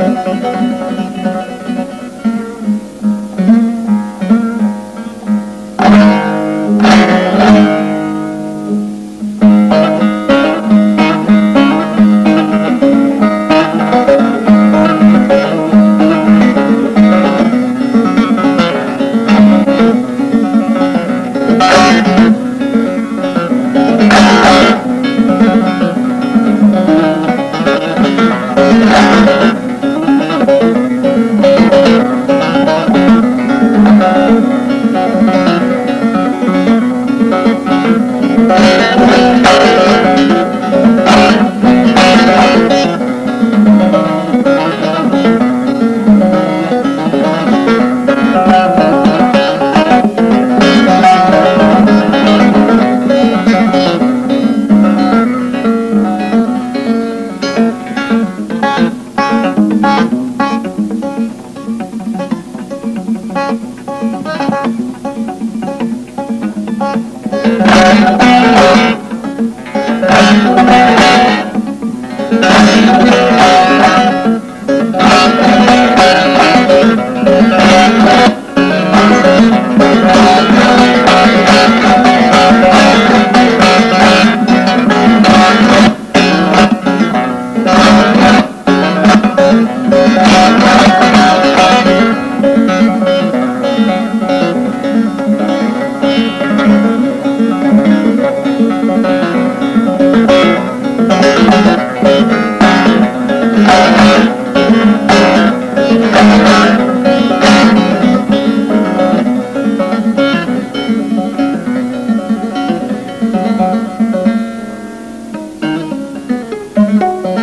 Yeah.